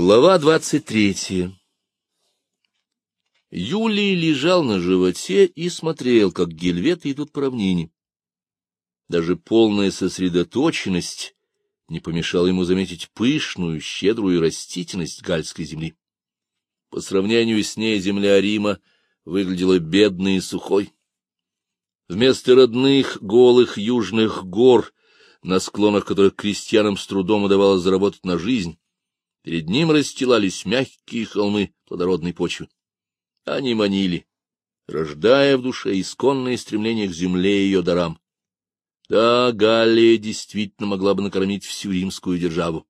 Глава двадцать третья Юлий лежал на животе и смотрел, как гельветы идут по равнине. Даже полная сосредоточенность не помешала ему заметить пышную, щедрую растительность гальской земли. По сравнению с ней земля Рима выглядела бедной и сухой. Вместо родных голых южных гор, на склонах которых крестьянам с трудом удавалось заработать на жизнь, перед ним расстилались мягкие холмы плодородной почвы. Они манили, рождая в душе исконное стремление к земле и ее дарам. Да, Галлия действительно могла бы накормить всю римскую державу.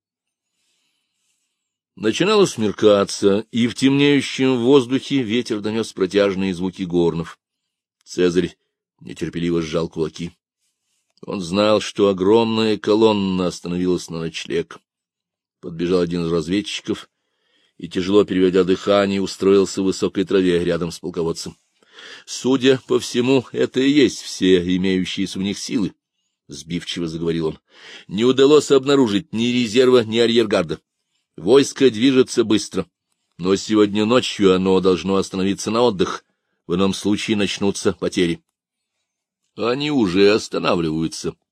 Начинало смеркаться, и в темнеющем воздухе ветер донес протяжные звуки горнов. Цезарь нетерпеливо сжал кулаки. Он знал, что огромная колонна остановилась на ночлег. Подбежал один из разведчиков и, тяжело переведя дыхание, устроился в высокой траве рядом с полководцем. Судя по всему, это и есть все имеющиеся у них силы, — сбивчиво заговорил он. — Не удалось обнаружить ни резерва, ни арьергарда. Войско движется быстро, но сегодня ночью оно должно остановиться на отдых, в ином случае начнутся потери. — Они уже останавливаются, —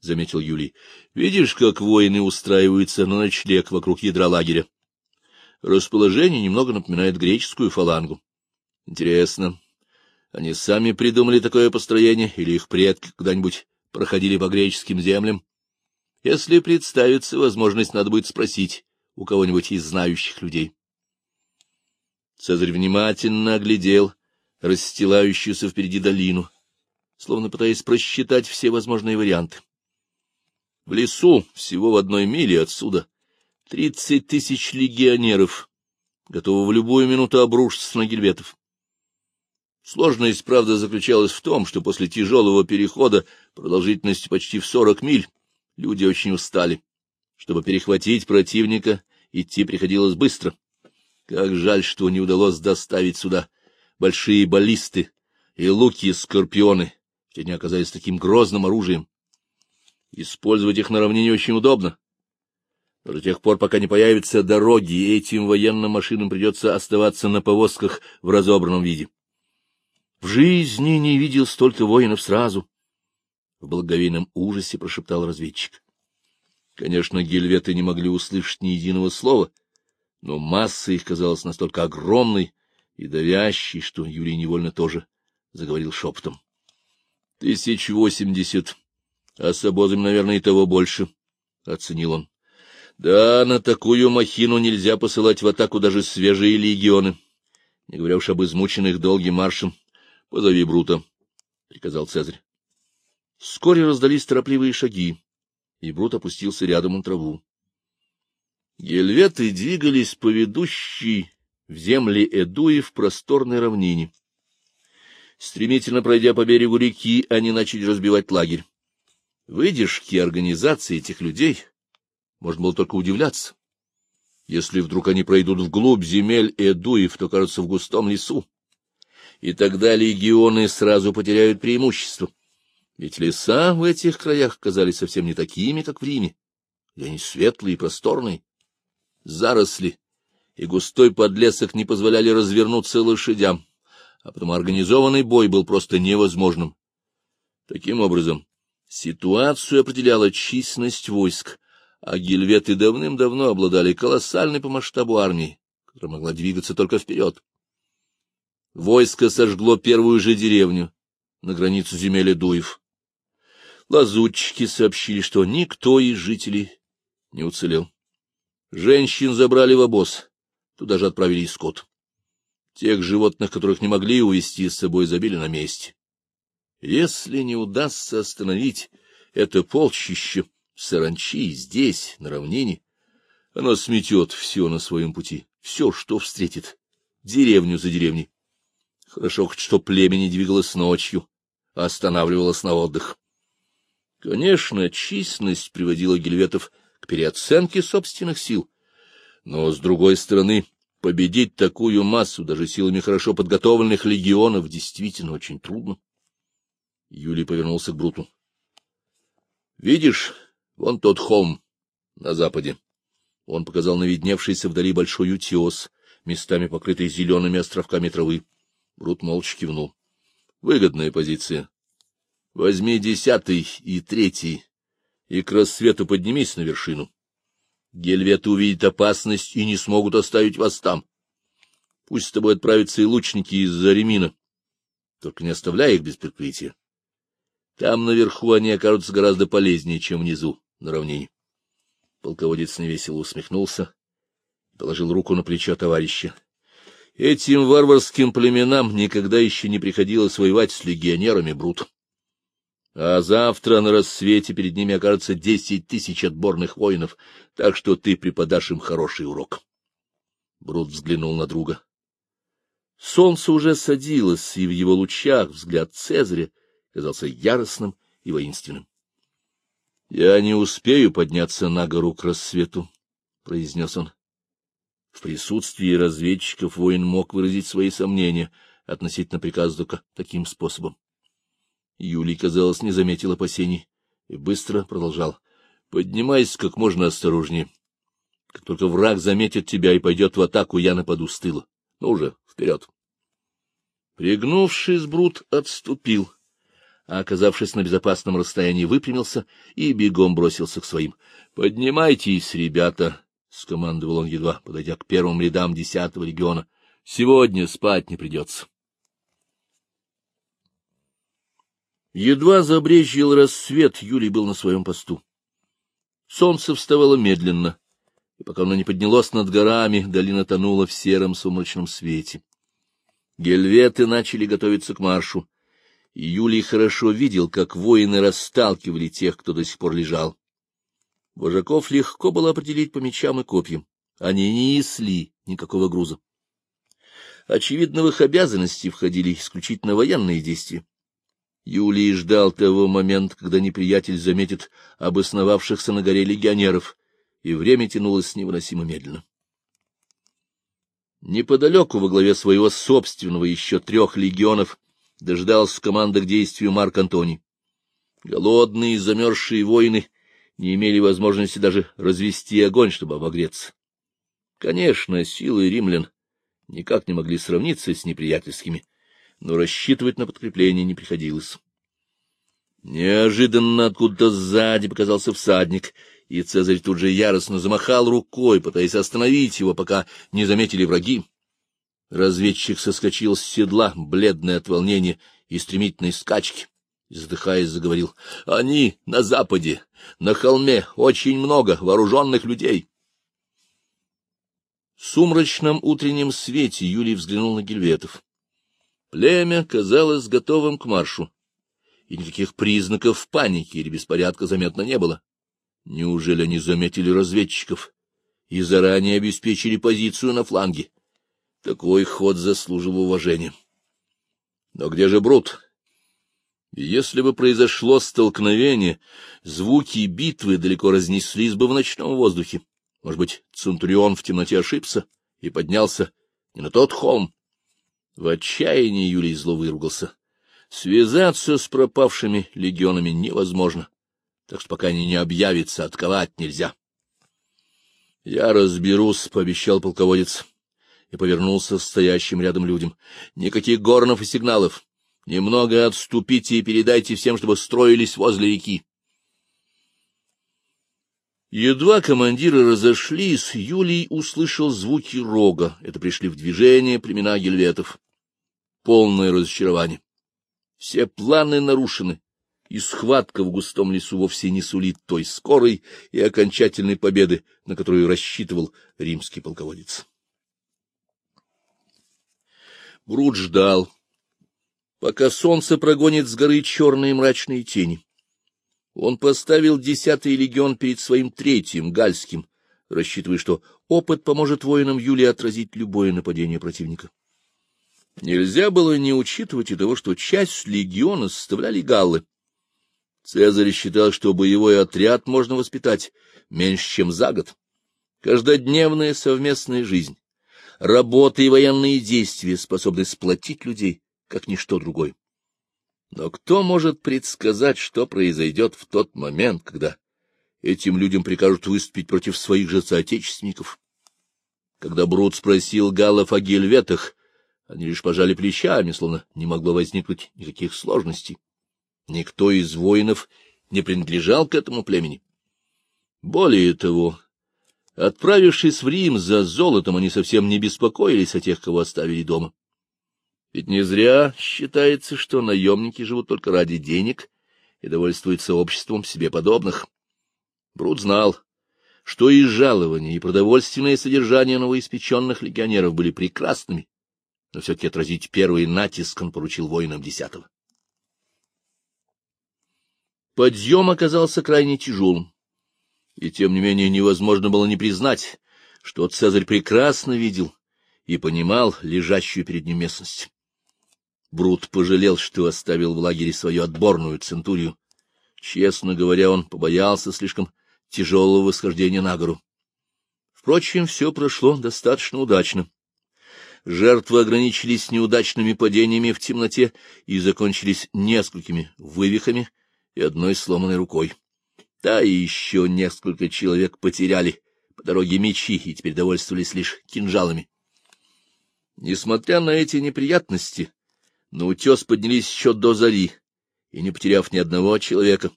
заметил Юлий. — Видишь, как воины устраиваются на ночлег вокруг ядра лагеря? Расположение немного напоминает греческую фалангу. Интересно, они сами придумали такое построение, или их предки когда-нибудь проходили по греческим землям? Если представится возможность, надо будет спросить у кого-нибудь из знающих людей. Цезарь внимательно оглядел расстилающуюся впереди долину, словно пытаясь просчитать все возможные варианты. В лесу, всего в одной миле отсюда, тридцать тысяч легионеров, готовы в любую минуту обрушиться на гельветов. Сложность, правда, заключалась в том, что после тяжелого перехода продолжительностью почти в сорок миль люди очень устали. Чтобы перехватить противника, идти приходилось быстро. Как жаль, что не удалось доставить сюда большие баллисты и луки-скорпионы, ведь они оказались таким грозным оружием. Использовать их на равнине очень удобно. Но до тех пор, пока не появятся дороги, этим военным машинам придется оставаться на повозках в разобранном виде. В жизни не видел столько воинов сразу. В благовейном ужасе прошептал разведчик. Конечно, гельветы не могли услышать ни единого слова, но масса их казалась настолько огромной и давящей, что Юрий невольно тоже заговорил шепотом. — Тысяч восемьдесят, а с обозами, наверное, и того больше, — оценил он. — Да, на такую махину нельзя посылать в атаку даже свежие легионы, не говоря уж об измученных долгим маршем. — Позови Брута, — приказал Цезарь. Вскоре раздались торопливые шаги, и Брут опустился рядом на траву. Гельветы двигались по ведущей в земли Эдуи в просторной равнине. Стремительно пройдя по берегу реки, они начали разбивать лагерь. Выдержки организации этих людей можно было только удивляться. Если вдруг они пройдут вглубь земель Эдуев, то, кажется, в густом лесу и тогда легионы сразу потеряют преимущество. Ведь леса в этих краях казались совсем не такими, как в Риме, где они светлые и просторные. Заросли и густой подлесок не позволяли развернуться лошадям, а потому организованный бой был просто невозможным. Таким образом, ситуацию определяла численность войск, а гельветы давным-давно обладали колоссальной по масштабу армией, которая могла двигаться только вперед. Войско сожгло первую же деревню на границу земель Дуев. Лазутчики сообщили, что никто из жителей не уцелел. Женщин забрали в обоз, туда же отправили и скот. Тех животных, которых не могли увезти с собой, забили на месте. Если не удастся остановить это полчище саранчи здесь, на равнине, оно сметет все на своем пути, все, что встретит, деревню за деревней. Хорошо хоть что племя не двигалось ночью, а останавливалось на отдых. Конечно, численность приводила гельветов к переоценке собственных сил, но, с другой стороны, победить такую массу даже силами хорошо подготовленных легионов действительно очень трудно. Юлий повернулся к Бруту. — Видишь, вон тот холм на западе. Он показал на видневшийся вдали большой утес, местами покрытый зелеными островками травы. Брут молча кивнул. — Выгодная позиция. Возьми десятый и третий, и к рассвету поднимись на вершину. Гельветы увидят опасность и не смогут оставить вас там. Пусть с тобой отправятся и лучники из-за Ремина. Только не оставляй их без прикрытия. Там наверху они окажутся гораздо полезнее, чем внизу, на равнине. Полководец невесело усмехнулся положил руку на плечо товарища. Этим варварским племенам никогда еще не приходилось воевать с легионерами Брут. А завтра на рассвете перед ними окажется десять тысяч отборных воинов, так что ты преподашь им хороший урок. Брут взглянул на друга. Солнце уже садилось, и в его лучах взгляд Цезаря казался яростным и воинственным. — Я не успею подняться на гору к рассвету, — произнес он. В присутствии разведчиков воин мог выразить свои сомнения относительно приказа таким способом. Юлий, казалось, не заметил опасений и быстро продолжал. — Поднимайся как можно осторожнее. Как только враг заметит тебя и пойдет в атаку, я нападу с тыла. Ну уже, вперед. Пригнувшись, Брут отступил, а, оказавшись на безопасном расстоянии, выпрямился и бегом бросился к своим. — Поднимайтесь, ребята! — скомандовал он, едва подойдя к первым рядам десятого региона. — Сегодня спать не придется. Едва забрезжил рассвет, Юлий был на своем посту. Солнце вставало медленно, и пока оно не поднялось над горами, долина тонула в сером сумрачном свете. Гельветы начали готовиться к маршу, и Юлий хорошо видел, как воины расталкивали тех, кто до сих пор лежал. Вожаков легко было определить по мечам и копьям. Они не несли никакого груза. Очевидно, в их обязанности входили исключительно военные действия. Юлий ждал того момента, когда неприятель заметит обосновавшихся на горе легионеров, и время тянулось невыносимо медленно. Неподалеку, во главе своего собственного еще трех легионов, дождался команда к действию Марк Антоний. Голодные, замерзшие воины не имели возможности даже развести огонь, чтобы обогреться. Конечно, силы римлян никак не могли сравниться с неприятельскими, но рассчитывать на подкрепление не приходилось. Неожиданно откуда-то сзади показался всадник, и Цезарь тут же яростно замахал рукой, пытаясь остановить его, пока не заметили враги. Разведчик соскочил с седла, бледный от волнения и стремительной скачки и, задыхаясь, заговорил. — Они на западе, на холме, очень много вооруженных людей. В сумрачном утреннем свете Юлий взглянул на гельветов. Племя казалось готовым к маршу, и никаких признаков паники или беспорядка заметно не было. Неужели они заметили разведчиков и заранее обеспечили позицию на фланге? Такой ход заслуживал уважения. Но где же Брут? Если бы произошло столкновение, звуки битвы далеко разнеслись бы в ночном воздухе. Может быть, Центурион в темноте ошибся и поднялся не на тот холм. В отчаянии Юлий зло выругался. Связаться с пропавшими легионами невозможно, так что пока они не объявятся, отковать нельзя. — Я разберусь, — пообещал полководец, и повернулся к стоящим рядом людям. — Никаких горнов и сигналов. Немного отступите и передайте всем, чтобы строились возле реки. Едва командиры разошлись, Юлий услышал звуки рога. Это пришли в движение племена гельветов. Полное разочарование. Все планы нарушены, и схватка в густом лесу вовсе не сулит той скорой и окончательной победы, на которую рассчитывал римский полководец. Брут ждал, пока солнце прогонит с горы черные мрачные тени. Он поставил десятый легион перед своим третьим, гальским, рассчитывая, что опыт поможет воинам Юлии отразить любое нападение противника. Нельзя было не учитывать и того, что часть легиона составляли галлы. Цезарь считал, что боевой отряд можно воспитать меньше, чем за год. Каждодневная совместная жизнь, работа и военные действия способны сплотить людей, как ничто другое. Но кто может предсказать, что произойдет в тот момент, когда этим людям прикажут выступить против своих же соотечественников. Когда Брут спросил галлов о гельветах, они лишь пожали плечами, словно не могло возникнуть никаких сложностей. Никто из воинов не принадлежал к этому племени. Более того, отправившись в Рим за золотом, они совсем не беспокоились о тех, кого оставили дома. Ведь не зря считается, что наемники живут только ради денег и довольствуются обществом себе подобных. Брут знал, что и жалования, и продовольственное содержание новоиспеченных легионеров были прекрасными, но все-таки отразить первый натиск он поручил воинам десятого. Подъем оказался крайне тяжелым, и тем не менее невозможно было не признать, что Цезарь прекрасно видел и понимал лежащую перед ним местность. Брут пожалел, что оставил в лагере свою отборную центурию. Честно говоря, он побоялся слишком тяжелого восхождения на гору. Впрочем, все прошло достаточно удачно. Жертвы ограничились неудачными падениями в темноте и закончились несколькими вывихами и одной сломанной рукой. Да и еще несколько человек потеряли по дороге мечи и теперь довольствовались лишь кинжалами. Несмотря на эти неприятности, на утес поднялись еще до зари, и, не потеряв ни одного человека,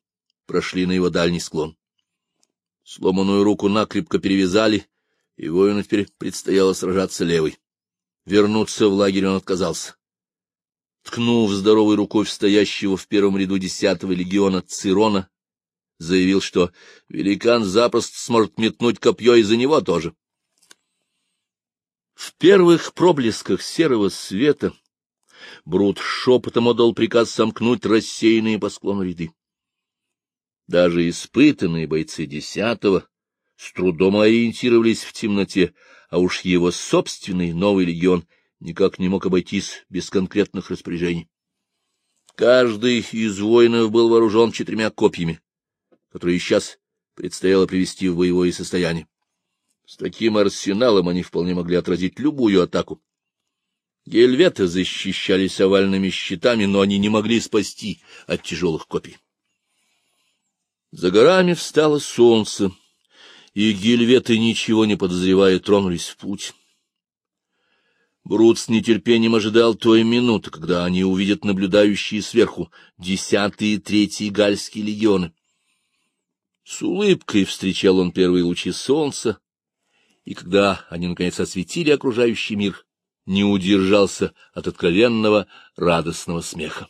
прошли на его дальний склон. Сломанную руку накрепко перевязали, и воину теперь предстояло сражаться левой. Вернуться в лагерь он отказался. Ткнув здоровой рукой в стоящего в первом ряду десятого легиона Цирона, заявил, что великан запросто сможет метнуть копье из-за него тоже. В первых проблесках серого света Брут шепотом отдал приказ сомкнуть рассеянные по склону ряды. Даже испытанные бойцы десятого с трудом ориентировались в темноте, а уж его собственный новый легион никак не мог обойтись без конкретных распоряжений. Каждый из воинов был вооружен четырьмя копьями, которые сейчас предстояло привести в боевое состояние. С таким арсеналом они вполне могли отразить любую атаку. Гельветы защищались овальными щитами, но они не могли спасти от тяжелых копий. За горами встало солнце, и гельветы, ничего не подозревая, тронулись в путь. Брут с нетерпением ожидал той минуты, когда они увидят наблюдающие сверху десятые и третьи гальские легионы. С улыбкой встречал он первые лучи солнца, и когда они, наконец, осветили окружающий мир, не удержался от откровенного радостного смеха.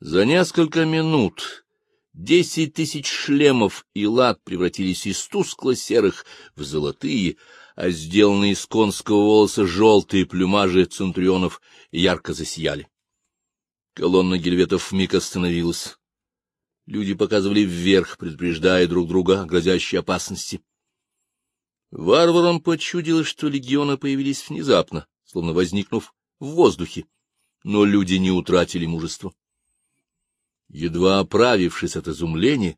За несколько минут десять тысяч шлемов и лад превратились из тускло-серых в золотые, а сделанные из конского волоса желтые плюмажи центурионов ярко засияли. Колонна гельветов вмиг остановилась. Люди показывали вверх, предупреждая друг друга о грозящей опасности. Варварам почудилось, что легионы появились внезапно, словно возникнув в воздухе, но люди не утратили мужества. Едва оправившись от изумления,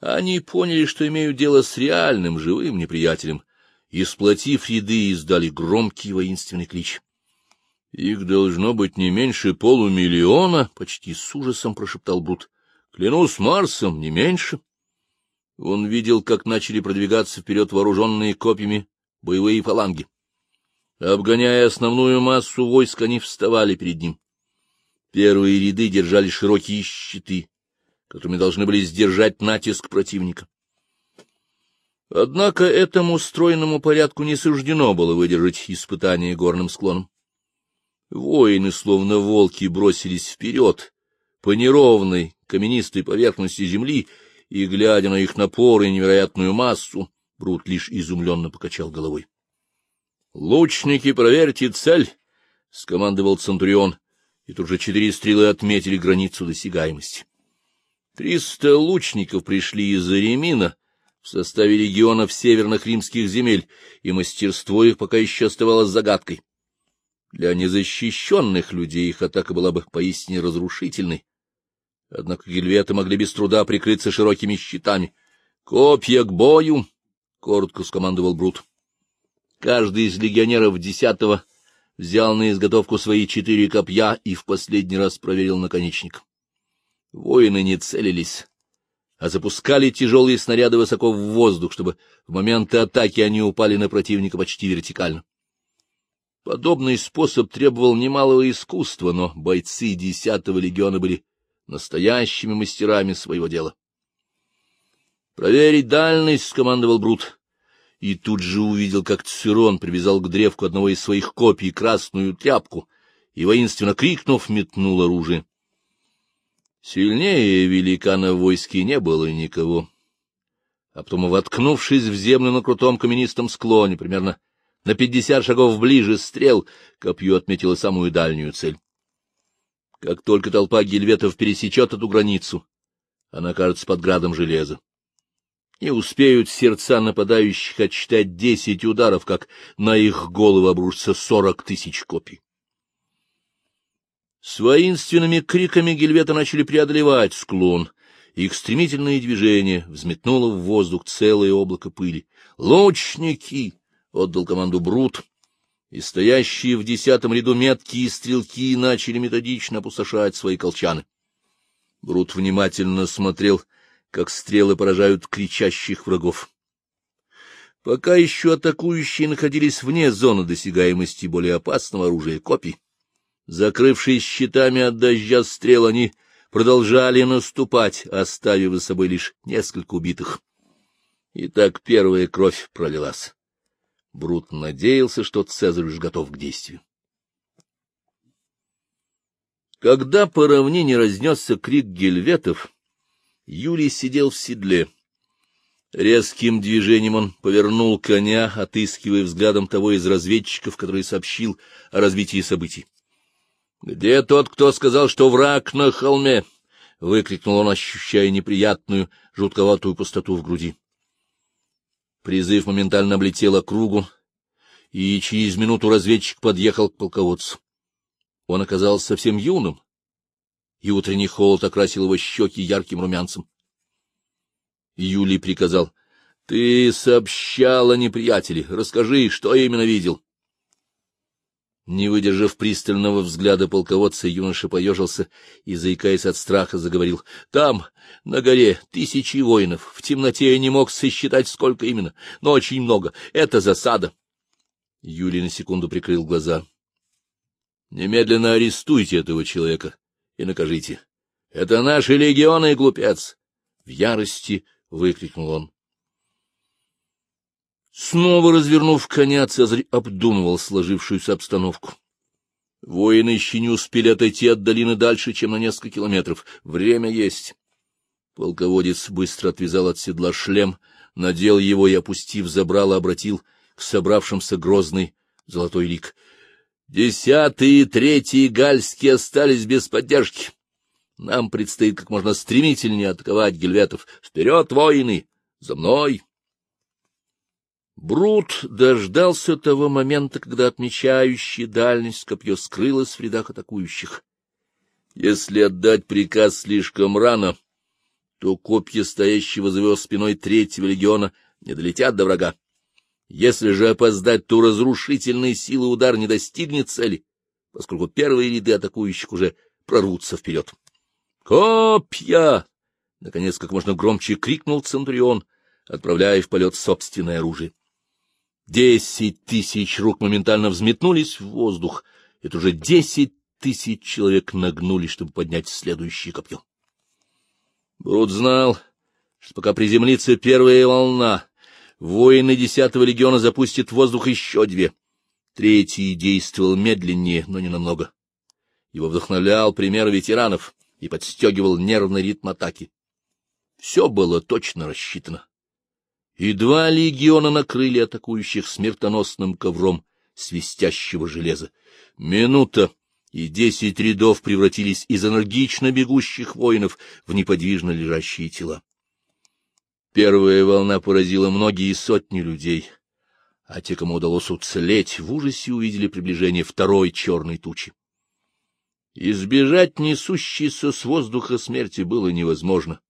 они поняли, что имеют дело с реальным живым неприятелем, и, сплотив ряды, издали громкий воинственный клич. — Их должно быть не меньше полумиллиона, — почти с ужасом прошептал Брут. — Клянусь Марсом, не меньше. — он видел, как начали продвигаться вперед вооруженные копьями боевые фаланги. Обгоняя основную массу войск, они вставали перед ним. Первые ряды держали широкие щиты, которыми должны были сдержать натиск противника. Однако этому стройному порядку не суждено было выдержать испытание горным склоном. Воины, словно волки, бросились вперед по неровной каменистой поверхности земли и, глядя на их напор и невероятную массу, Брут лишь изумленно покачал головой. — Лучники, проверьте цель! — скомандовал Центурион, и тут же четыре стрелы отметили границу досягаемости. Триста лучников пришли из-за Ремина в составе регионов северных римских земель, и мастерство их пока еще оставалось загадкой. Для незащищенных людей их атака была бы поистине разрушительной, Однако гельветы могли без труда прикрыться широкими щитами. — Копья к бою! — коротко скомандовал Брут. Каждый из легионеров десятого взял на изготовку свои четыре копья и в последний раз проверил наконечник. Воины не целились. а запускали тяжелые снаряды высоко в воздух, чтобы в момент атаки они упали на противника почти вертикально. Подобный способ требовал немалого искусства, но бойцы десятого легиона были настоящими мастерами своего дела. «Проверить дальность!» — скомандовал Брут. И тут же увидел, как Цирон привязал к древку одного из своих копий красную тряпку и, воинственно крикнув, метнул оружие. Сильнее великана в войске не было никого. А потом, воткнувшись в землю на крутом каменистом склоне, примерно на пятьдесят шагов ближе стрел, копье отметило самую дальнюю цель. Как только толпа гельветов пересечет эту границу, она кажется под градом железа. Не успеют сердца нападающих отсчитать десять ударов, как на их головы обрушится сорок тысяч копий. С воинственными криками гельветы начали преодолевать склон. Их стремительные движения взметнуло в воздух целое облако пыли. «Лучники!» — отдал команду Брут, и стоящие в десятом ряду меткие стрелки начали методично опустошать свои колчаны. Брут внимательно смотрел, как стрелы поражают кричащих врагов. Пока еще атакующие находились вне зоны досягаемости более опасного оружия копий, Закрывшись щитами от дождя стрел, они продолжали наступать, оставив за собой лишь несколько убитых. И так первая кровь пролилась. Брут надеялся, что Цезарь уж готов к действию. Когда по равнине разнесся крик гельветов, Юлий сидел в седле. Резким движением он повернул коня, отыскивая взглядом того из разведчиков, который сообщил о развитии событий. «Где тот, кто сказал, что враг на холме?» — выкрикнул он, ощущая неприятную, жутковатую пустоту в груди. Призыв моментально облетел округу, и через минуту разведчик подъехал к полководцу. Он оказался совсем юным, и утренний холод окрасил его щеки ярким румянцем. Юлий приказал, — Ты сообщал о неприятеле, расскажи, что именно видел. Не выдержав пристального взгляда полководца, юноша поежился и, заикаясь от страха, заговорил. — Там, на горе, тысячи воинов. В темноте я не мог сосчитать, сколько именно, но очень много. Это засада. Юлий на секунду прикрыл глаза. — Немедленно арестуйте этого человека и накажите. Это наши легионы, глупец! В ярости выкрикнул он. Снова развернув коня, Цезарь обдумывал сложившуюся обстановку. Воины еще не успели отойти от долины дальше, чем на несколько километров. Время есть. Полководец быстро отвязал от седла шлем, надел его и, опустив забрало, обратил к собравшимся грозный золотой лик. Десятый и третий гальские остались без поддержки. Нам предстоит как можно стремительнее атаковать гельветов. Вперед, воины! За мной! Брут дождался того момента, когда отмечающий дальность копье скрылось в рядах атакующих. Если отдать приказ слишком рано, то копья, стоящего за его спиной третьего легиона, не долетят до врага. Если же опоздать, то разрушительной силы удар не достигнет цели, поскольку первые ряды атакующих уже прорвутся вперед. «Копья!» — наконец как можно громче крикнул Центурион, отправляя в полет собственное оружие. Десять тысяч рук моментально взметнулись в воздух. Это уже десять тысяч человек нагнулись, чтобы поднять следующее копье. Брут знал, что пока приземлится первая волна, воины десятого легиона запустят в воздух еще две. Третий действовал медленнее, но не намного. Его вдохновлял пример ветеранов и подстегивал нервный ритм атаки. Все было точно рассчитано и два легиона накрыли атакующих смертоносным ковром свистящего железа. Минута, и десять рядов превратились из энергично бегущих воинов в неподвижно лежащие тела. Первая волна поразила многие сотни людей, а те, кому удалось уцелеть, в ужасе увидели приближение второй черной тучи. Избежать несущейся с воздуха смерти было невозможно.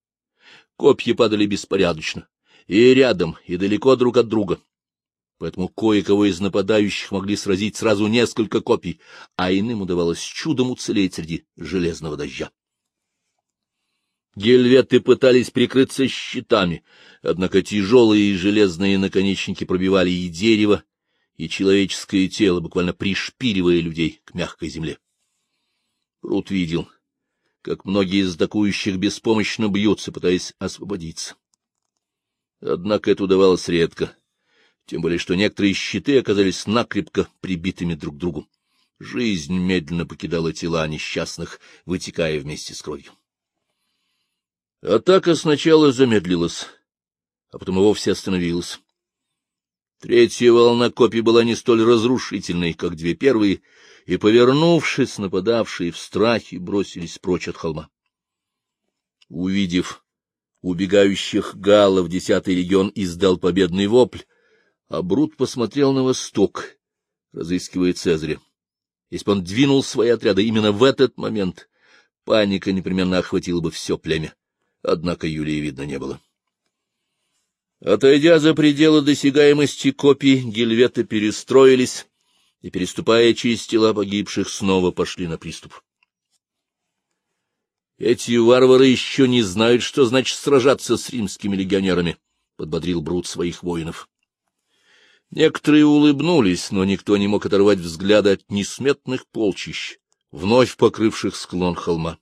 Копья падали беспорядочно и рядом, и далеко друг от друга. Поэтому кое-кого из нападающих могли сразить сразу несколько копий, а иным удавалось чудом уцелеть среди железного дождя. Гельветы пытались прикрыться щитами, однако тяжелые железные наконечники пробивали и дерево, и человеческое тело, буквально пришпиливая людей к мягкой земле. Рут видел, как многие из атакующих беспомощно бьются, пытаясь освободиться. Однако это удавалось редко, тем более что некоторые щиты оказались накрепко прибитыми друг к другу. Жизнь медленно покидала тела несчастных, вытекая вместе с кровью. Атака сначала замедлилась, а потом и вовсе остановилась. Третья волна копий была не столь разрушительной, как две первые, и, повернувшись, нападавшие в страхе бросились прочь от холма. Увидев убегающих галлов, десятый легион издал победный вопль, а Брут посмотрел на восток, разыскивая Цезаря. Если бы он двинул свои отряды именно в этот момент, паника непременно охватила бы все племя. Однако Юлии видно не было. Отойдя за пределы досягаемости копий, гельветы перестроились и, переступая через тела погибших, снова пошли на приступ. — Эти варвары еще не знают, что значит сражаться с римскими легионерами, — подбодрил Брут своих воинов. Некоторые улыбнулись, но никто не мог оторвать взгляда от несметных полчищ, вновь покрывших склон холма.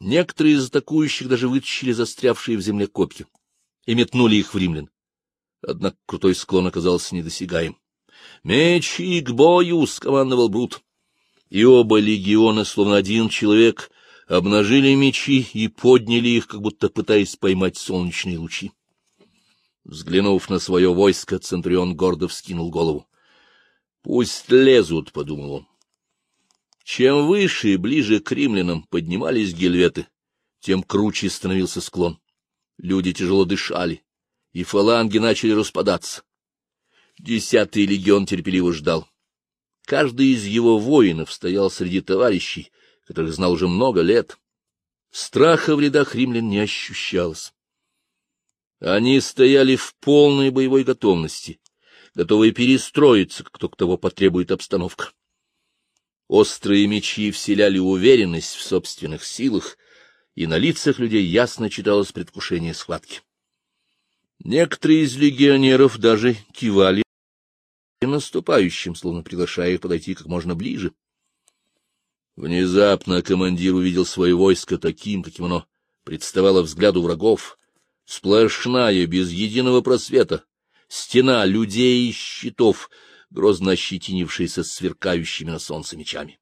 Некоторые из атакующих даже вытащили застрявшие в земле копья и метнули их в римлян. Однако крутой склон оказался недосягаем. — Мечи к бою! — скомандовал Брут. И оба легиона, словно один человек, обнажили мечи и подняли их, как будто пытаясь поймать солнечные лучи. Взглянув на свое войско, Центурион гордо вскинул голову. — Пусть лезут, — подумал он. Чем выше и ближе к римлянам поднимались гельветы, тем круче становился склон. Люди тяжело дышали, и фаланги начали распадаться. Десятый легион терпеливо ждал. Каждый из его воинов стоял среди товарищей, которых знал уже много лет. Страха в рядах римлян не ощущалось. Они стояли в полной боевой готовности, готовые перестроиться, как только того потребует обстановка. Острые мечи вселяли уверенность в собственных силах, и на лицах людей ясно читалось предвкушение схватки. Некоторые из легионеров даже кивали наступающим, словно приглашая их подойти как можно ближе. Внезапно командир увидел свое войско таким, каким оно представало взгляду врагов, сплошная, без единого просвета, стена людей и щитов — грозно ощетинившиеся сверкающими на солнце мечами.